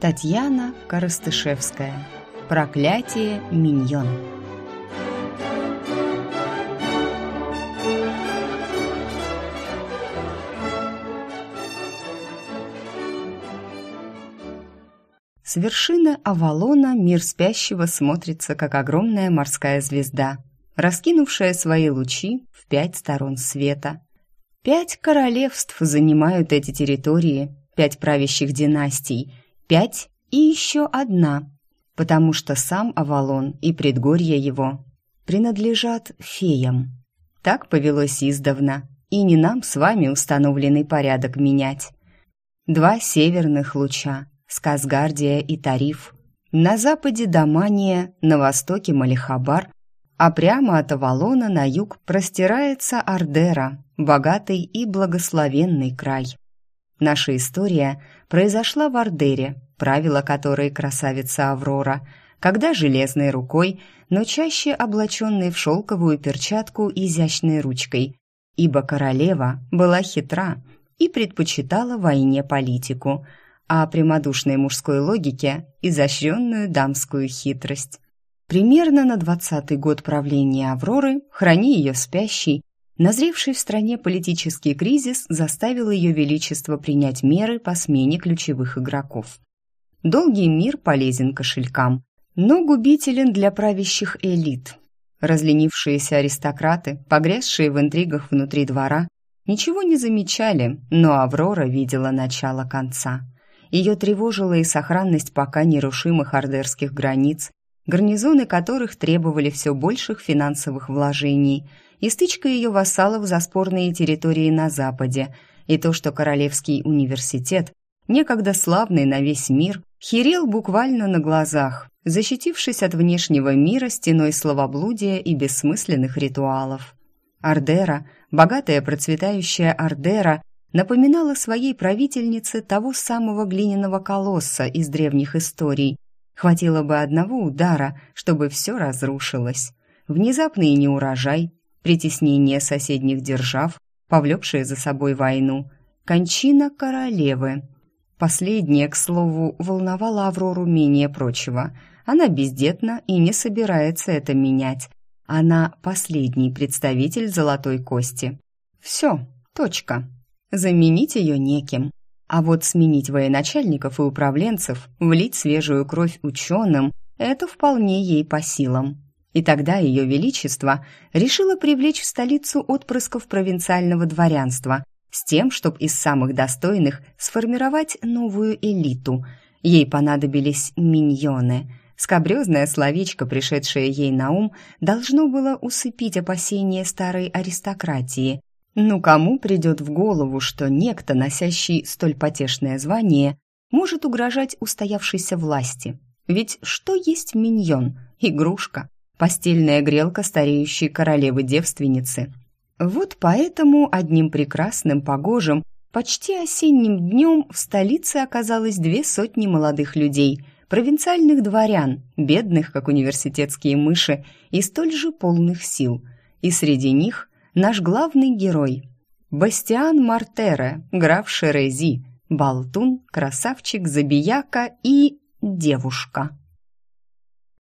Татьяна Коростышевская. Проклятие миньон. С вершины Авалона мир спящего смотрится, как огромная морская звезда, раскинувшая свои лучи в пять сторон света. Пять королевств занимают эти территории, пять правящих династий – пять и еще одна, потому что сам Авалон и предгорье его принадлежат феям. Так повелось издавна, и не нам с вами установленный порядок менять. Два северных луча, Сказгардия и Тариф, на западе Дамания, на востоке Малихабар, а прямо от Авалона на юг простирается Ардера, богатый и благословенный край. Наша история произошла в Ардере, правила которой красавица Аврора, когда железной рукой, но чаще облаченной в шелковую перчатку изящной ручкой, ибо королева была хитра и предпочитала войне политику, а прямодушной мужской логике – изощренную дамскую хитрость. Примерно на двадцатый год правления Авроры, храни ее спящей, Назревший в стране политический кризис заставил ее величество принять меры по смене ключевых игроков. Долгий мир полезен кошелькам, но губителен для правящих элит. Разленившиеся аристократы, погрязшие в интригах внутри двора, ничего не замечали, но Аврора видела начало конца. Ее тревожила и сохранность пока нерушимых ордерских границ, гарнизоны которых требовали все больших финансовых вложений – и стычка ее вассалов за спорные территории на Западе, и то, что Королевский университет, некогда славный на весь мир, хирел буквально на глазах, защитившись от внешнего мира стеной словоблудия и бессмысленных ритуалов. Ардера, богатая процветающая Ардера, напоминала своей правительнице того самого глиняного колосса из древних историй. Хватило бы одного удара, чтобы все разрушилось. Внезапный неурожай, притеснение соседних держав, повлекшее за собой войну, кончина королевы. Последнее, к слову, волновало Аврору менее прочего. Она бездетна и не собирается это менять. Она последний представитель золотой кости. Все, точка. Заменить ее неким. А вот сменить военачальников и управленцев, влить свежую кровь ученым – это вполне ей по силам. И тогда Ее Величество решило привлечь в столицу отпрысков провинциального дворянства с тем, чтобы из самых достойных сформировать новую элиту. Ей понадобились миньоны. Скобрезное словечко, пришедшее ей на ум, должно было усыпить опасения старой аристократии. Ну кому придет в голову, что некто, носящий столь потешное звание, может угрожать устоявшейся власти? Ведь что есть миньон? Игрушка постельная грелка стареющей королевы-девственницы. Вот поэтому одним прекрасным погожим, почти осенним днем в столице оказалось две сотни молодых людей, провинциальных дворян, бедных, как университетские мыши, и столь же полных сил. И среди них наш главный герой – Бастиан Мартере, граф Шерези, болтун, красавчик, забияка и девушка.